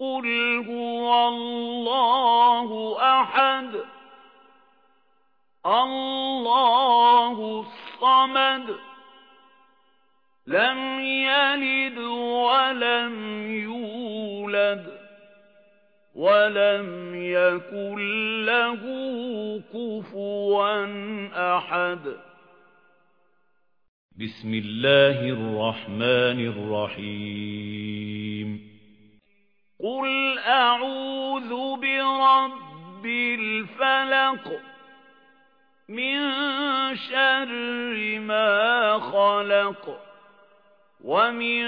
قُلْ هُوَ اللَّهُ أَحَدٌ اللَّهُ الصَّمَدُ لَمْ يَلِدْ وَلَمْ يُولَدْ وَلَمْ يَكُنْ لَهُ كُفُوًا أَحَدٌ بسم الله الرحمن الرحيم بِرَبِّ الْفَلَقِ مِنْ شَرِّ مَا خَلَقَ وَمِنْ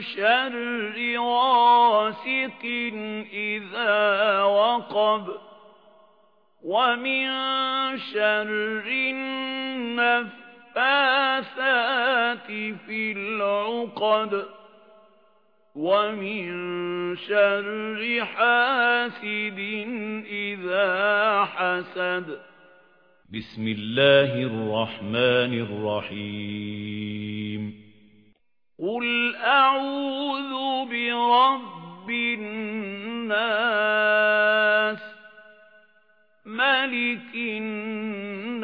شَرِّ غَاسِقٍ إِذَا وَقَبَ وَمِنْ شَرِّ النَّفَّاثَاتِ فِي الْعُقَدِ وَمِنْ شَرِّ حَاسِدٍ إِذَا حَسَدَ. بسم الله الرحمن الرحيم. قُلْ أَعُوذُ بِرَبِّ النَّاسِ مَلِكِ النَّاسِ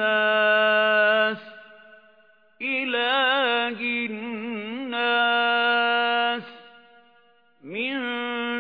إِلَٰهِ النَّاسِ مِن